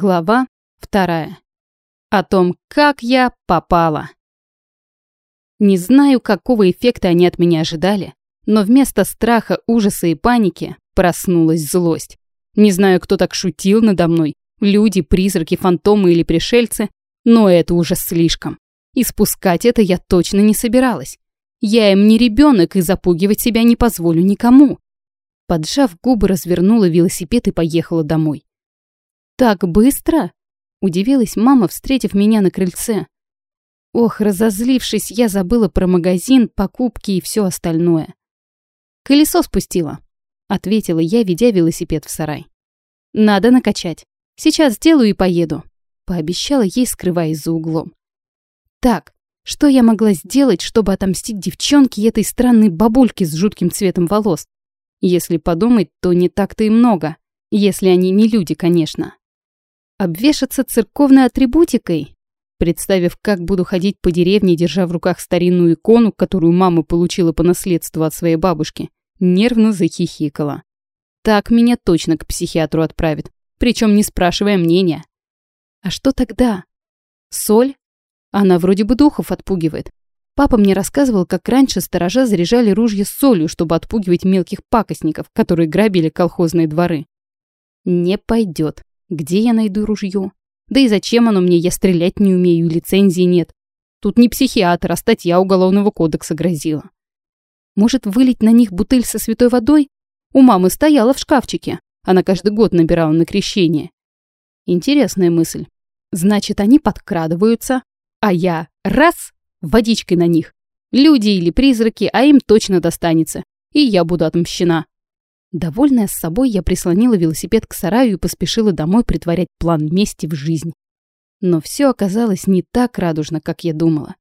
Глава вторая. О том, как я попала. Не знаю, какого эффекта они от меня ожидали, но вместо страха, ужаса и паники проснулась злость. Не знаю, кто так шутил надо мной, люди, призраки, фантомы или пришельцы, но это уже слишком. И спускать это я точно не собиралась. Я им не ребенок и запугивать себя не позволю никому. Поджав губы, развернула велосипед и поехала домой. «Так быстро?» – удивилась мама, встретив меня на крыльце. Ох, разозлившись, я забыла про магазин, покупки и все остальное. «Колесо спустила», – ответила я, ведя велосипед в сарай. «Надо накачать. Сейчас сделаю и поеду», – пообещала ей, скрываясь за углом. «Так, что я могла сделать, чтобы отомстить девчонке этой странной бабульке с жутким цветом волос? Если подумать, то не так-то и много, если они не люди, конечно. Обвешаться церковной атрибутикой? Представив, как буду ходить по деревне, держа в руках старинную икону, которую мама получила по наследству от своей бабушки, нервно захихикала. Так меня точно к психиатру отправит, причем не спрашивая мнения. А что тогда? Соль? Она вроде бы духов отпугивает. Папа мне рассказывал, как раньше сторожа заряжали ружья солью, чтобы отпугивать мелких пакостников, которые грабили колхозные дворы. Не пойдет. Где я найду ружье? Да и зачем оно мне? Я стрелять не умею, лицензии нет. Тут не психиатр, а статья Уголовного кодекса грозила. Может, вылить на них бутыль со святой водой? У мамы стояла в шкафчике. Она каждый год набирала на крещение. Интересная мысль. Значит, они подкрадываются, а я раз водичкой на них. Люди или призраки, а им точно достанется. И я буду отмщена. Довольная с собой, я прислонила велосипед к сараю и поспешила домой притворять план мести в жизнь. Но все оказалось не так радужно, как я думала.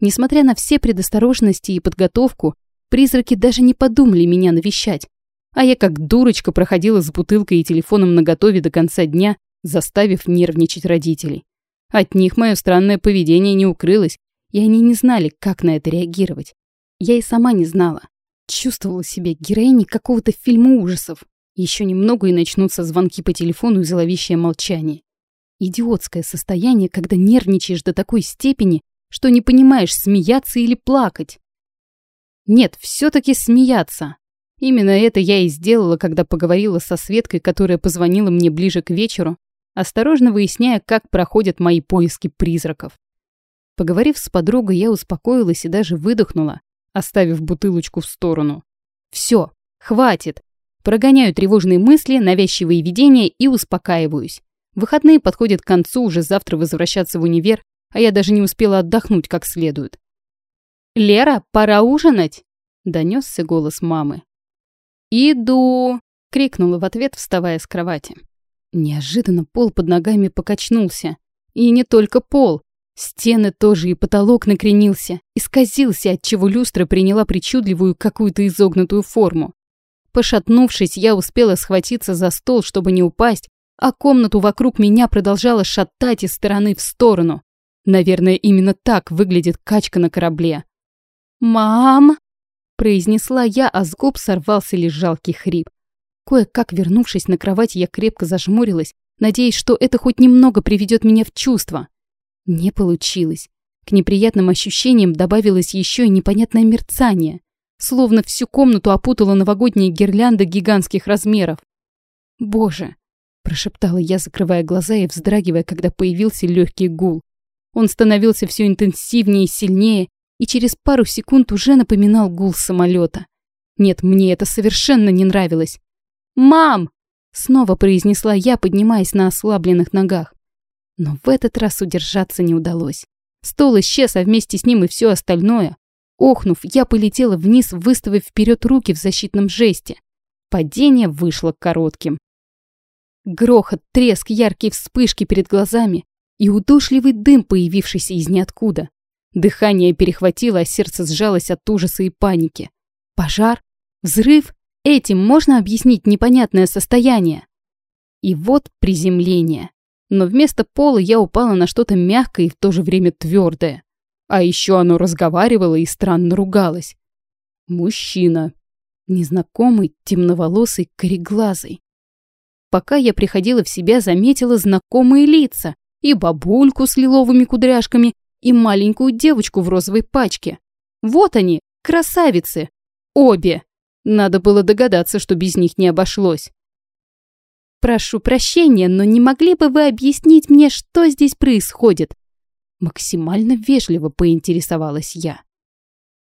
Несмотря на все предосторожности и подготовку, призраки даже не подумали меня навещать. А я как дурочка проходила с бутылкой и телефоном наготове до конца дня, заставив нервничать родителей. От них мое странное поведение не укрылось, и они не знали, как на это реагировать. Я и сама не знала. Чувствовала себя героиней какого-то фильма ужасов. Еще немного и начнутся звонки по телефону и зловещее молчание. Идиотское состояние, когда нервничаешь до такой степени, что не понимаешь, смеяться или плакать. Нет, все-таки смеяться. Именно это я и сделала, когда поговорила со Светкой, которая позвонила мне ближе к вечеру, осторожно выясняя, как проходят мои поиски призраков. Поговорив с подругой, я успокоилась и даже выдохнула, оставив бутылочку в сторону. Все, хватит. Прогоняю тревожные мысли, навязчивые видения и успокаиваюсь. Выходные подходят к концу, уже завтра возвращаться в универ, а я даже не успела отдохнуть как следует. «Лера, пора ужинать!» — донесся голос мамы. «Иду!» — крикнула в ответ, вставая с кровати. Неожиданно пол под ногами покачнулся. И не только пол. Стены тоже и потолок накренился, исказился, отчего люстра приняла причудливую какую-то изогнутую форму. Пошатнувшись, я успела схватиться за стол, чтобы не упасть, а комнату вокруг меня продолжала шатать из стороны в сторону. Наверное, именно так выглядит качка на корабле. «Мам!» – произнесла я, а с губ сорвался лишь жалкий хрип. Кое-как вернувшись на кровать, я крепко зажмурилась, надеясь, что это хоть немного приведет меня в чувство. Не получилось. К неприятным ощущениям добавилось еще и непонятное мерцание, словно всю комнату опутала новогодняя гирлянда гигантских размеров. «Боже!» – прошептала я, закрывая глаза и вздрагивая, когда появился легкий гул. Он становился все интенсивнее и сильнее, и через пару секунд уже напоминал гул самолета. Нет, мне это совершенно не нравилось. «Мам!» – снова произнесла я, поднимаясь на ослабленных ногах. Но в этот раз удержаться не удалось. Стол исчез, а вместе с ним и все остальное. Охнув, я полетела вниз, выставив вперед руки в защитном жесте. Падение вышло коротким. Грохот, треск, яркие вспышки перед глазами и удушливый дым, появившийся из ниоткуда. Дыхание перехватило, а сердце сжалось от ужаса и паники. Пожар? Взрыв? Этим можно объяснить непонятное состояние. И вот приземление но вместо пола я упала на что-то мягкое и в то же время твердое. А еще оно разговаривало и странно ругалось. Мужчина. Незнакомый, темноволосый, кореглазый. Пока я приходила в себя, заметила знакомые лица. И бабульку с лиловыми кудряшками, и маленькую девочку в розовой пачке. Вот они, красавицы. Обе. Надо было догадаться, что без них не обошлось. «Прошу прощения, но не могли бы вы объяснить мне, что здесь происходит?» Максимально вежливо поинтересовалась я.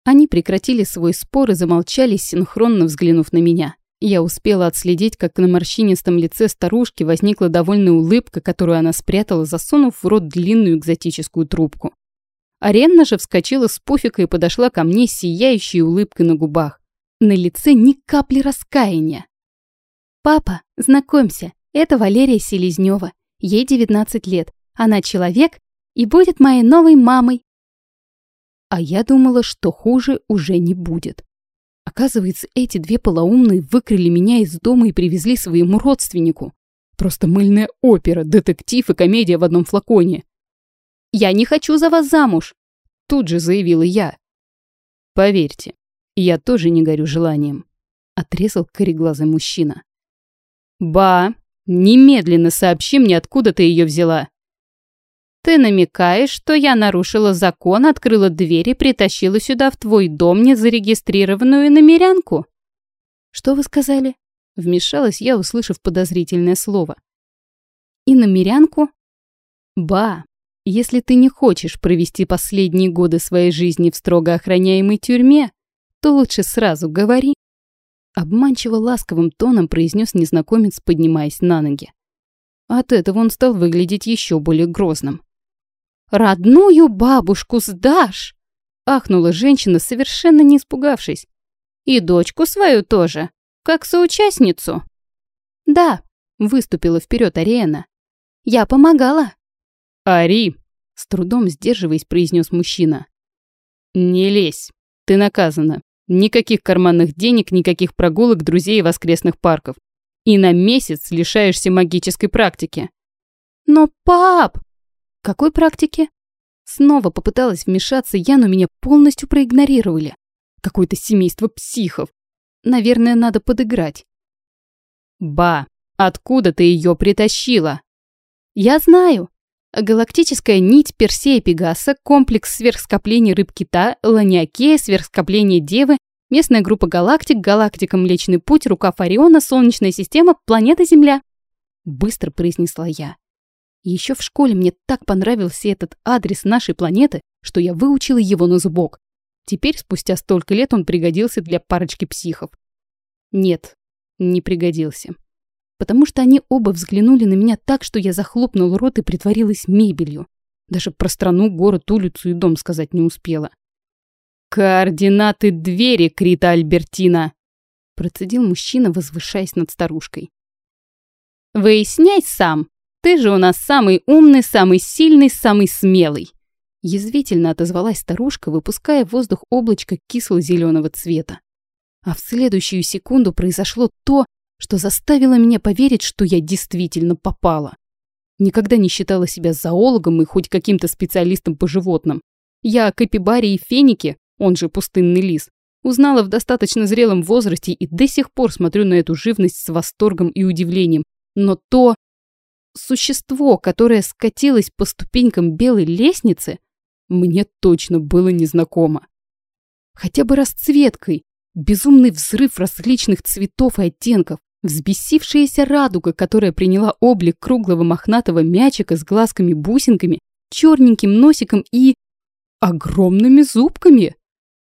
Они прекратили свой спор и замолчали, синхронно взглянув на меня. Я успела отследить, как на морщинистом лице старушки возникла довольная улыбка, которую она спрятала, засунув в рот длинную экзотическую трубку. Аренна же вскочила с пуфика и подошла ко мне с сияющей улыбкой на губах. На лице ни капли раскаяния. «Папа, знакомься, это Валерия Селезнева. Ей 19 лет. Она человек и будет моей новой мамой». А я думала, что хуже уже не будет. Оказывается, эти две полоумные выкрали меня из дома и привезли своему родственнику. Просто мыльная опера, детектив и комедия в одном флаконе. «Я не хочу за вас замуж!» Тут же заявила я. «Поверьте, я тоже не горю желанием», — отрезал кореглазый мужчина. «Ба, немедленно сообщи мне, откуда ты ее взяла». Ты намекаешь, что я нарушила закон, открыла дверь и притащила сюда в твой дом незарегистрированную намерянку? Что вы сказали? Вмешалась я, услышав подозрительное слово. И намерянку? Ба, если ты не хочешь провести последние годы своей жизни в строго охраняемой тюрьме, то лучше сразу говори. Обманчиво ласковым тоном произнес незнакомец, поднимаясь на ноги. От этого он стал выглядеть еще более грозным. «Родную бабушку сдашь!» Ахнула женщина, совершенно не испугавшись. «И дочку свою тоже, как соучастницу?» «Да», — выступила вперед Ариэна. «Я помогала». «Ари!» — с трудом сдерживаясь, произнес мужчина. «Не лезь, ты наказана. Никаких карманных денег, никаких прогулок, друзей и воскресных парков. И на месяц лишаешься магической практики». «Но, пап!» Какой практики? Снова попыталась вмешаться я, но меня полностью проигнорировали. Какое-то семейство психов. Наверное, надо подыграть. Ба, откуда ты ее притащила? Я знаю. Галактическая нить Персея Пегаса, комплекс сверхскоплений рыб-кита, Ланиакея, сверхскопление Девы, местная группа галактик, галактика Млечный Путь, рукав Ориона, Солнечная система, планета Земля. Быстро произнесла я. Еще в школе мне так понравился этот адрес нашей планеты, что я выучила его на зубок. Теперь, спустя столько лет, он пригодился для парочки психов. Нет, не пригодился. Потому что они оба взглянули на меня так, что я захлопнула рот и притворилась мебелью. Даже про страну, город, улицу и дом сказать не успела. «Координаты двери, Крита Альбертина!» Процедил мужчина, возвышаясь над старушкой. «Выясняй сам!» Ты же у нас самый умный, самый сильный, самый смелый!» Язвительно отозвалась старушка, выпуская в воздух облачко кисло-зеленого цвета. А в следующую секунду произошло то, что заставило меня поверить, что я действительно попала. Никогда не считала себя зоологом и хоть каким-то специалистом по животным. Я о капибаре и фенике, он же пустынный лис, узнала в достаточно зрелом возрасте и до сих пор смотрю на эту живность с восторгом и удивлением. Но то, существо, которое скатилось по ступенькам белой лестницы, мне точно было незнакомо. Хотя бы расцветкой, безумный взрыв различных цветов и оттенков, взбесившаяся радуга, которая приняла облик круглого мохнатого мячика с глазками-бусинками, черненьким носиком и... огромными зубками.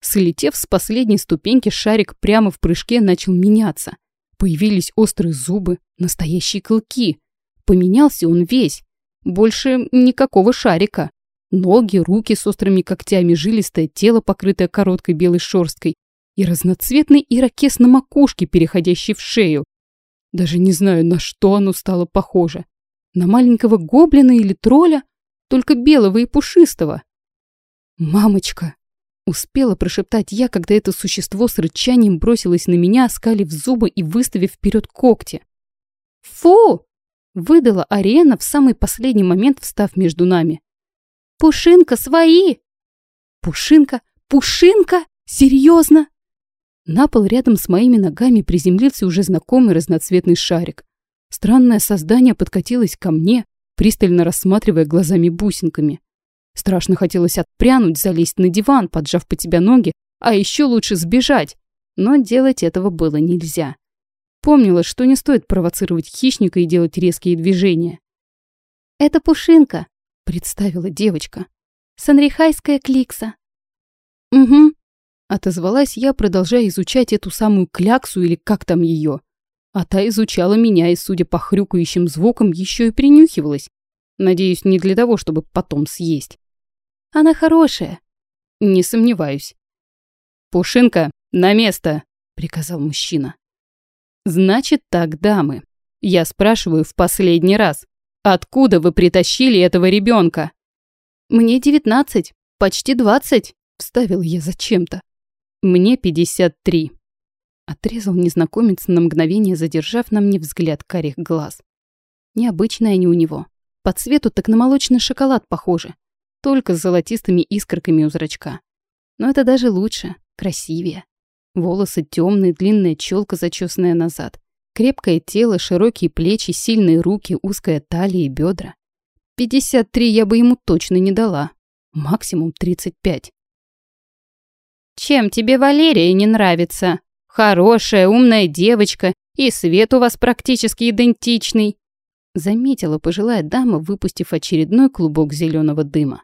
Слетев с последней ступеньки, шарик прямо в прыжке начал меняться. Появились острые зубы, настоящие клыки. Поменялся он весь. Больше никакого шарика. Ноги, руки с острыми когтями, жилистое тело, покрытое короткой белой шерсткой, и разноцветный ирокез на макушке, переходящий в шею. Даже не знаю, на что оно стало похоже. На маленького гоблина или тролля, только белого и пушистого. «Мамочка!» — успела прошептать я, когда это существо с рычанием бросилось на меня, оскалив зубы и выставив вперед когти. «Фу!» Выдала арена в самый последний момент, встав между нами. «Пушинка, свои!» «Пушинка? Пушинка? Серьезно?» На пол рядом с моими ногами приземлился уже знакомый разноцветный шарик. Странное создание подкатилось ко мне, пристально рассматривая глазами-бусинками. Страшно хотелось отпрянуть, залезть на диван, поджав под тебя ноги, а еще лучше сбежать. Но делать этого было нельзя. Помнила, что не стоит провоцировать хищника и делать резкие движения. «Это Пушинка», — представила девочка. «Санрихайская кликса». «Угу», — отозвалась я, продолжая изучать эту самую кляксу или как там ее. А та изучала меня и, судя по хрюкающим звукам, еще и принюхивалась. Надеюсь, не для того, чтобы потом съесть. Она хорошая. Не сомневаюсь. «Пушинка, на место!» — приказал мужчина. «Значит так, дамы. Я спрашиваю в последний раз. Откуда вы притащили этого ребенка? «Мне девятнадцать, почти двадцать», — вставил я зачем-то. «Мне пятьдесят три». Отрезал незнакомец на мгновение, задержав на мне взгляд карих глаз. Необычные они у него. По цвету так на молочный шоколад похожи. Только с золотистыми искорками у зрачка. Но это даже лучше, красивее. Волосы темные, длинная челка, зачесанная назад. Крепкое тело, широкие плечи, сильные руки, узкая талия и бедра. 53 я бы ему точно не дала. Максимум 35. «Чем тебе Валерия не нравится?» Хорошая, умная девочка, и свет у вас практически идентичный», заметила пожилая дама, выпустив очередной клубок зеленого дыма.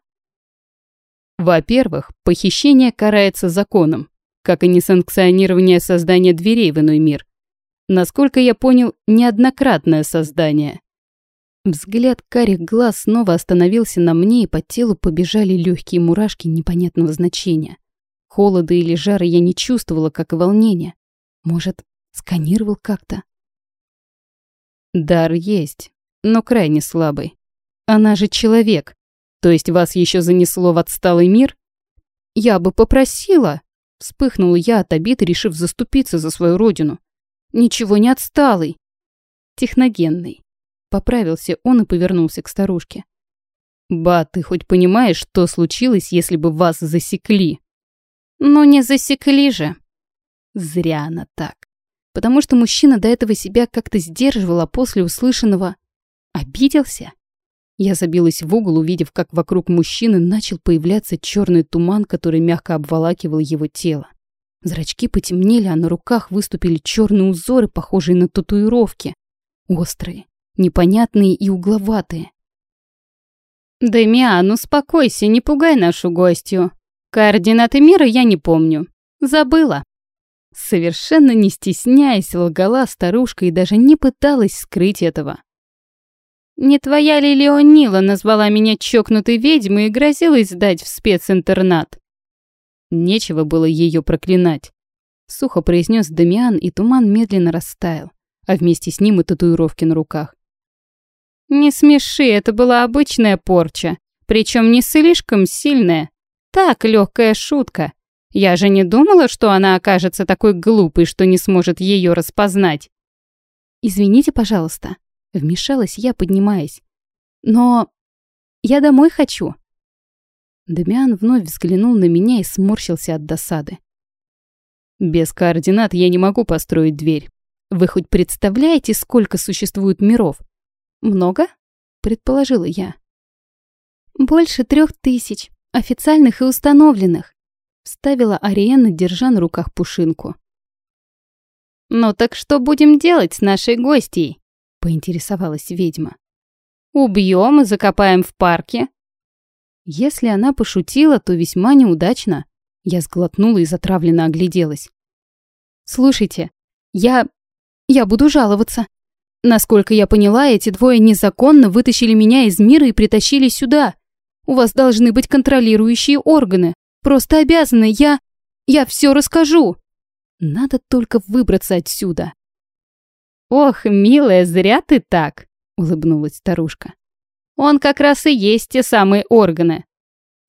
Во-первых, похищение карается законом, как и несанкционирование создания дверей в иной мир. Насколько я понял, неоднократное создание. Взгляд карих глаз снова остановился на мне, и по телу побежали легкие мурашки непонятного значения. Холода или жара я не чувствовала, как и волнения. Может, сканировал как-то? Дар есть, но крайне слабый. Она же человек. То есть вас еще занесло в отсталый мир? Я бы попросила. Вспыхнула я от обиды, решив заступиться за свою родину. Ничего не отсталый. Техногенный. Поправился он и повернулся к старушке. «Ба, ты хоть понимаешь, что случилось, если бы вас засекли?» «Ну не засекли же», Зря она так. Потому что мужчина до этого себя как-то сдерживал, а после услышанного обиделся. Я забилась в угол, увидев, как вокруг мужчины начал появляться черный туман, который мягко обволакивал его тело. Зрачки потемнели, а на руках выступили черные узоры, похожие на татуировки. Острые, непонятные и угловатые. «Дамиан, успокойся, не пугай нашу гостью. Координаты мира я не помню. Забыла». Совершенно не стесняясь, лгала старушка и даже не пыталась скрыть этого. «Не твоя ли Леонила назвала меня чокнутой ведьмой и грозилась сдать в специнтернат?» Нечего было ее проклинать. Сухо произнес Дамиан, и туман медленно растаял, а вместе с ним и татуировки на руках. «Не смеши, это была обычная порча, причем не слишком сильная. Так, легкая шутка. Я же не думала, что она окажется такой глупой, что не сможет ее распознать. «Извините, пожалуйста», — вмешалась я, поднимаясь. «Но я домой хочу». Дамиан вновь взглянул на меня и сморщился от досады. «Без координат я не могу построить дверь. Вы хоть представляете, сколько существует миров?» «Много?» — предположила я. «Больше трех тысяч, официальных и установленных. Вставила Ариэна, держа на руках пушинку. «Ну так что будем делать с нашей гостьей?» — поинтересовалась ведьма. «Убьем и закопаем в парке?» Если она пошутила, то весьма неудачно. Я сглотнула и затравленно огляделась. «Слушайте, я... я буду жаловаться. Насколько я поняла, эти двое незаконно вытащили меня из мира и притащили сюда. У вас должны быть контролирующие органы. Просто обязана, я... я все расскажу. Надо только выбраться отсюда. Ох, милая, зря ты так, улыбнулась старушка. Он как раз и есть те самые органы.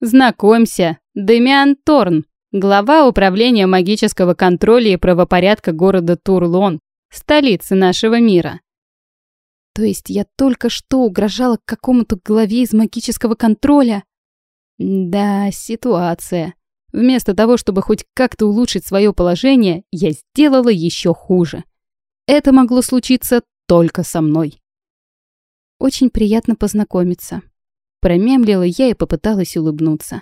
Знакомься, Демиан Торн, глава управления магического контроля и правопорядка города Турлон, столицы нашего мира. То есть я только что угрожала какому-то главе из магического контроля? Да, ситуация. Вместо того, чтобы хоть как-то улучшить свое положение, я сделала еще хуже. Это могло случиться только со мной. Очень приятно познакомиться. Промямлила я и попыталась улыбнуться.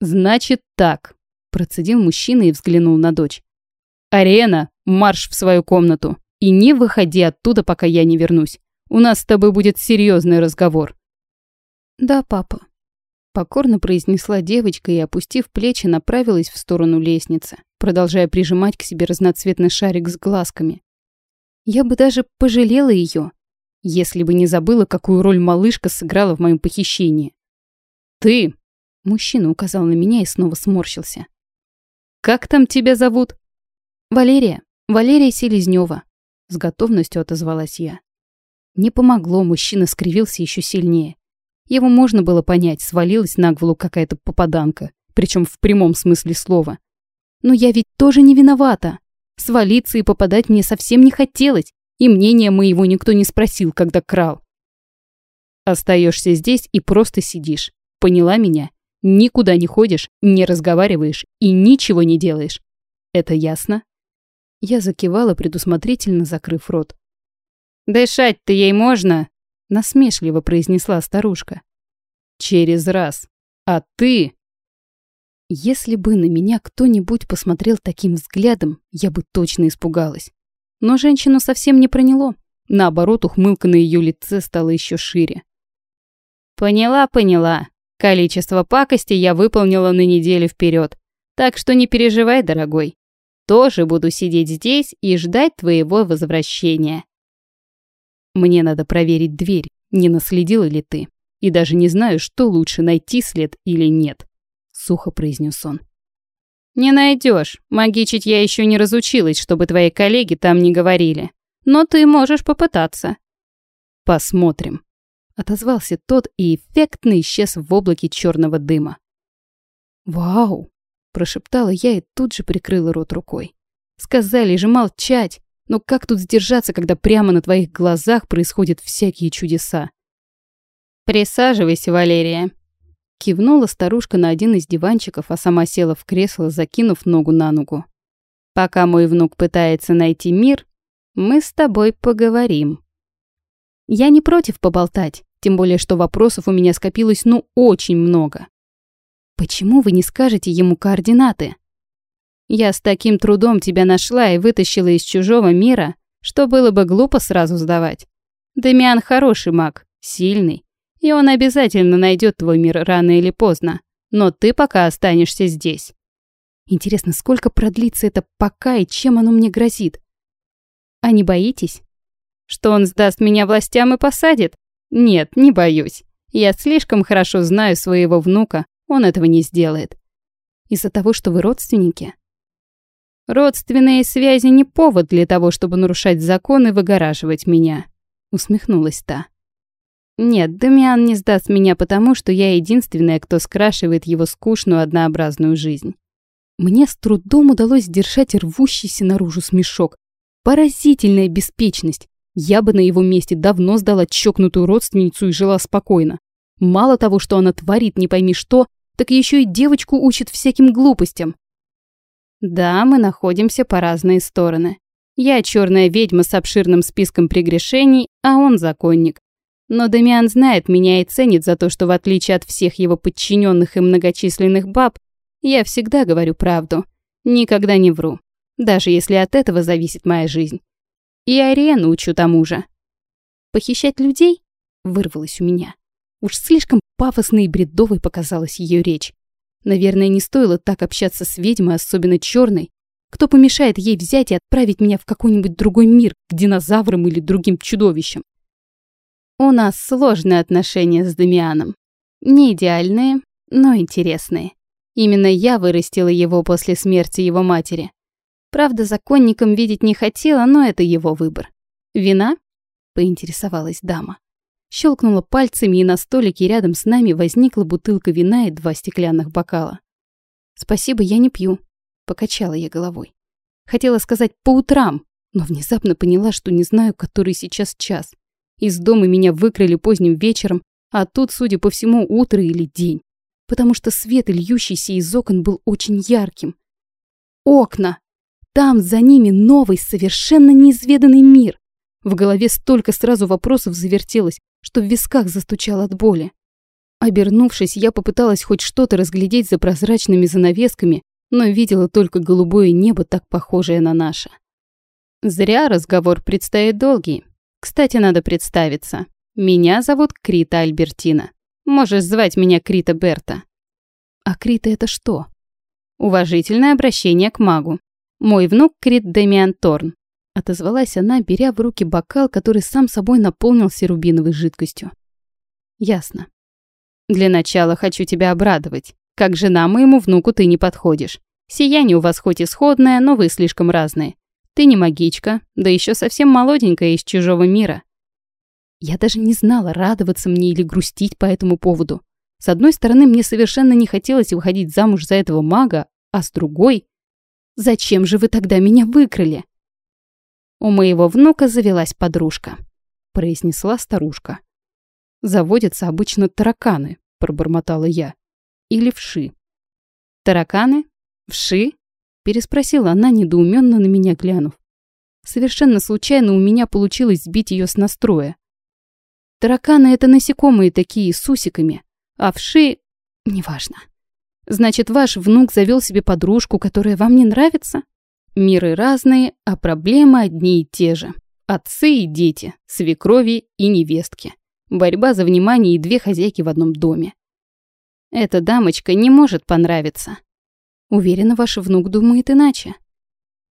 Значит так, процедил мужчина и взглянул на дочь. Арена, марш в свою комнату и не выходи оттуда, пока я не вернусь. У нас с тобой будет серьезный разговор. Да, папа. Покорно произнесла девочка и, опустив плечи, направилась в сторону лестницы, продолжая прижимать к себе разноцветный шарик с глазками. Я бы даже пожалела ее, если бы не забыла, какую роль малышка сыграла в моем похищении. «Ты!» — мужчина указал на меня и снова сморщился. «Как там тебя зовут?» «Валерия. Валерия Селезнева», — с готовностью отозвалась я. Не помогло, мужчина скривился еще сильнее. Его можно было понять, свалилась на голову какая-то попаданка, причем в прямом смысле слова. Но я ведь тоже не виновата. Свалиться и попадать мне совсем не хотелось, и мнения моего никто не спросил, когда крал. Остаешься здесь и просто сидишь. Поняла меня? Никуда не ходишь, не разговариваешь и ничего не делаешь. Это ясно? Я закивала, предусмотрительно закрыв рот. «Дышать-то ей можно?» — насмешливо произнесла старушка. «Через раз. А ты...» Если бы на меня кто-нибудь посмотрел таким взглядом, я бы точно испугалась. Но женщину совсем не проняло. Наоборот, ухмылка на ее лице стала еще шире. «Поняла, поняла. Количество пакости я выполнила на неделю вперед. Так что не переживай, дорогой. Тоже буду сидеть здесь и ждать твоего возвращения. Мне надо проверить дверь, не наследила ли ты. И даже не знаю, что лучше, найти след или нет сухо произнес он. «Не найдешь. Магичить я еще не разучилась, чтобы твои коллеги там не говорили. Но ты можешь попытаться». «Посмотрим», — отозвался тот и эффектно исчез в облаке черного дыма. «Вау!» — прошептала я и тут же прикрыла рот рукой. «Сказали же молчать, но как тут сдержаться, когда прямо на твоих глазах происходят всякие чудеса?» «Присаживайся, Валерия», Кивнула старушка на один из диванчиков, а сама села в кресло, закинув ногу на ногу. «Пока мой внук пытается найти мир, мы с тобой поговорим». Я не против поболтать, тем более, что вопросов у меня скопилось ну очень много. Почему вы не скажете ему координаты? Я с таким трудом тебя нашла и вытащила из чужого мира, что было бы глупо сразу сдавать. Демиан хороший маг, сильный, и он обязательно найдет твой мир рано или поздно. Но ты пока останешься здесь. Интересно, сколько продлится это пока и чем оно мне грозит? А не боитесь? Что он сдаст меня властям и посадит? Нет, не боюсь. Я слишком хорошо знаю своего внука, он этого не сделает. Из-за того, что вы родственники? Родственные связи не повод для того, чтобы нарушать закон и выгораживать меня, усмехнулась та. Нет, Дамиан не сдаст меня потому, что я единственная, кто скрашивает его скучную однообразную жизнь. Мне с трудом удалось сдержать рвущийся наружу смешок. Поразительная беспечность. Я бы на его месте давно сдала чокнутую родственницу и жила спокойно. Мало того, что она творит не пойми что, так еще и девочку учит всяким глупостям. Да, мы находимся по разные стороны. Я черная ведьма с обширным списком прегрешений, а он законник. Но Дамиан знает меня и ценит за то, что в отличие от всех его подчиненных и многочисленных баб, я всегда говорю правду. Никогда не вру. Даже если от этого зависит моя жизнь. И Ариэну учу тому же. «Похищать людей?» — вырвалось у меня. Уж слишком пафосной и бредовой показалась ее речь. Наверное, не стоило так общаться с ведьмой, особенно черной. Кто помешает ей взять и отправить меня в какой-нибудь другой мир, к динозаврам или другим чудовищам? У нас сложные отношения с Дамианом. Не идеальные, но интересные. Именно я вырастила его после смерти его матери. Правда, законником видеть не хотела, но это его выбор. Вина? поинтересовалась дама. Щелкнула пальцами, и на столике рядом с нами возникла бутылка вина и два стеклянных бокала. «Спасибо, я не пью», — покачала я головой. Хотела сказать «по утрам», но внезапно поняла, что не знаю, который сейчас час. Из дома меня выкрали поздним вечером, а тут, судя по всему, утро или день. Потому что свет, льющийся из окон, был очень ярким. Окна! Там за ними новый, совершенно неизведанный мир. В голове столько сразу вопросов завертелось, что в висках застучал от боли. Обернувшись, я попыталась хоть что-то разглядеть за прозрачными занавесками, но видела только голубое небо, так похожее на наше. Зря разговор предстоит долгий. Кстати, надо представиться. Меня зовут Крита Альбертина. Можешь звать меня Крита Берта. А Крита это что? Уважительное обращение к магу. Мой внук Крит Демиан Торн. Отозвалась она, беря в руки бокал, который сам собой наполнился рубиновой жидкостью. Ясно. Для начала хочу тебя обрадовать. Как жена моему внуку ты не подходишь. Сияние у вас хоть и сходное, но вы слишком разные. Ты не магичка, да еще совсем молоденькая из чужого мира. Я даже не знала, радоваться мне или грустить по этому поводу. С одной стороны, мне совершенно не хотелось выходить замуж за этого мага, а с другой... Зачем же вы тогда меня выкрали? У моего внука завелась подружка, произнесла старушка. Заводятся обычно тараканы, пробормотала я. Или вши. Тараканы? Вши? Переспросила она, недоуменно на меня глянув. Совершенно случайно у меня получилось сбить ее с настроя. Тараканы — это насекомые такие, с усиками, а вши... неважно. Значит, ваш внук завел себе подружку, которая вам не нравится? Миры разные, а проблемы одни и те же. Отцы и дети, свекрови и невестки. Борьба за внимание и две хозяйки в одном доме. Эта дамочка не может понравиться. Уверена, ваш внук думает иначе.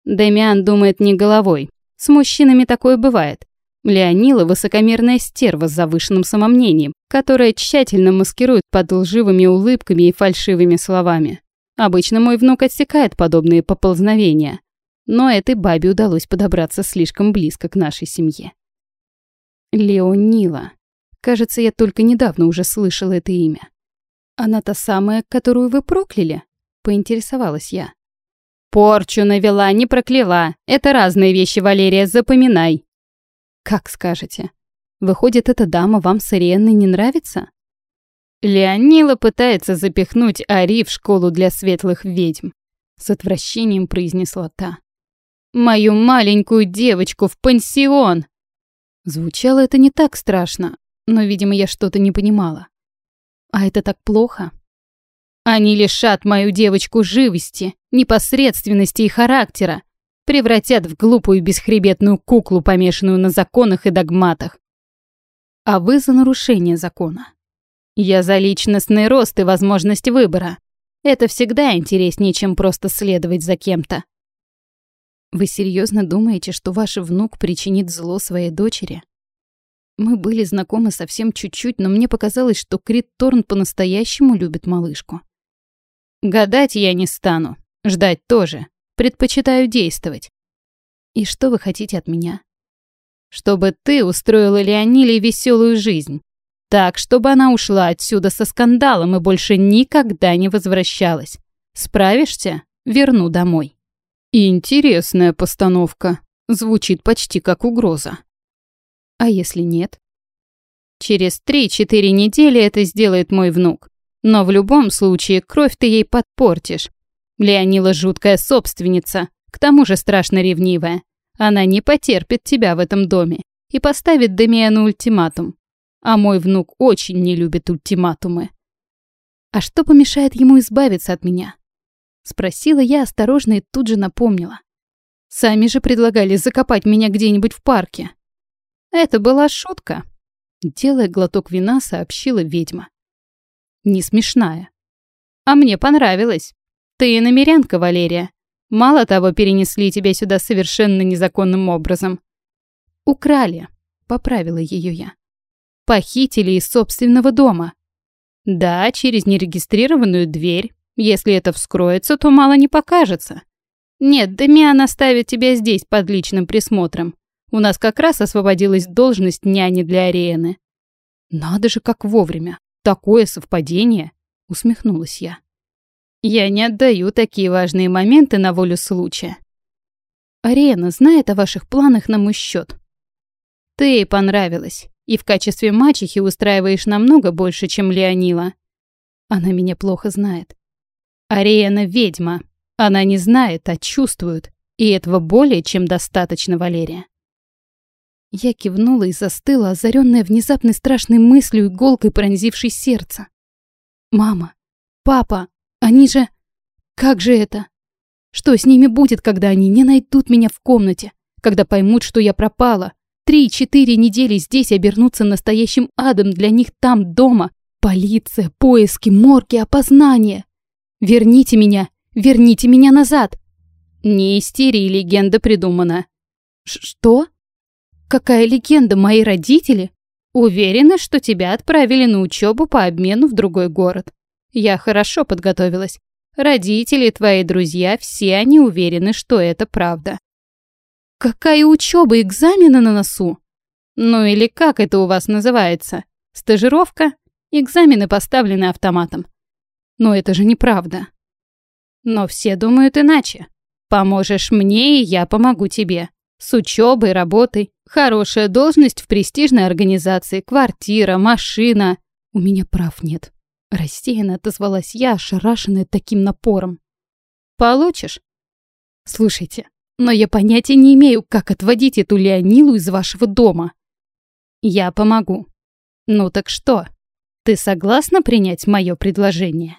Дамиан думает не головой. С мужчинами такое бывает. Леонила – высокомерная стерва с завышенным самомнением, которая тщательно маскирует под лживыми улыбками и фальшивыми словами. Обычно мой внук отсекает подобные поползновения. Но этой бабе удалось подобраться слишком близко к нашей семье. Леонила. Кажется, я только недавно уже слышала это имя. Она та самая, которую вы прокляли? Поинтересовалась я. Порчу навела, не прокляла. Это разные вещи, Валерия, запоминай. Как скажете. Выходит, эта дама вам с Ириенной не нравится? Леонила пытается запихнуть Ари в школу для светлых ведьм. С отвращением произнесла та. Мою маленькую девочку в пансион. Звучало это не так страшно, но, видимо, я что-то не понимала. А это так плохо? Они лишат мою девочку живости, непосредственности и характера, превратят в глупую бесхребетную куклу, помешанную на законах и догматах. А вы за нарушение закона. Я за личностный рост и возможность выбора. Это всегда интереснее, чем просто следовать за кем-то. Вы серьезно думаете, что ваш внук причинит зло своей дочери? Мы были знакомы совсем чуть-чуть, но мне показалось, что Крит Торн по-настоящему любит малышку. Гадать я не стану, ждать тоже. Предпочитаю действовать. И что вы хотите от меня? Чтобы ты устроила Леониле веселую жизнь. Так, чтобы она ушла отсюда со скандалом и больше никогда не возвращалась. Справишься? Верну домой. Интересная постановка. Звучит почти как угроза. А если нет? Через 3-4 недели это сделает мой внук. Но в любом случае кровь ты ей подпортишь. Леонила жуткая собственница, к тому же страшно ревнивая. Она не потерпит тебя в этом доме и поставит Демиану ультиматум. А мой внук очень не любит ультиматумы. А что помешает ему избавиться от меня? Спросила я осторожно и тут же напомнила. Сами же предлагали закопать меня где-нибудь в парке. Это была шутка. Делая глоток вина, сообщила ведьма. Не смешная. А мне понравилось. Ты иномерянка, Валерия. Мало того, перенесли тебя сюда совершенно незаконным образом. Украли, поправила ее я. Похитили из собственного дома. Да, через нерегистрированную дверь. Если это вскроется, то мало не покажется. Нет, Дамиан оставит тебя здесь под личным присмотром. У нас как раз освободилась должность няни для Ариены. Надо же, как вовремя. Такое совпадение, усмехнулась я. Я не отдаю такие важные моменты на волю случая. Арена знает о ваших планах на мой счет. Ты ей понравилась, и в качестве мачехи устраиваешь намного больше, чем Леонила. Она меня плохо знает. Ариена ведьма. Она не знает, а чувствует. И этого более чем достаточно, Валерия. Я кивнула и застыла, озаренная внезапной страшной мыслью, иголкой пронзившей сердце. «Мама, папа, они же... Как же это? Что с ними будет, когда они не найдут меня в комнате? Когда поймут, что я пропала? Три-четыре недели здесь обернутся настоящим адом для них там, дома. Полиция, поиски, морги, опознание. Верните меня, верните меня назад!» «Не истери, легенда придумана». Ш «Что?» Какая легенда, мои родители? Уверена, что тебя отправили на учебу по обмену в другой город. Я хорошо подготовилась. Родители, твои друзья, все они уверены, что это правда. Какая учеба, экзамены на носу? Ну или как это у вас называется? Стажировка? Экзамены поставлены автоматом. Но это же неправда. Но все думают иначе. Поможешь мне, и я помогу тебе. С учебой, работой, хорошая должность в престижной организации, квартира, машина. У меня прав нет. Рассеянно отозвалась я, ошарашенная таким напором. Получишь? Слушайте, но я понятия не имею, как отводить эту Леонилу из вашего дома. Я помогу. Ну так что? Ты согласна принять мое предложение?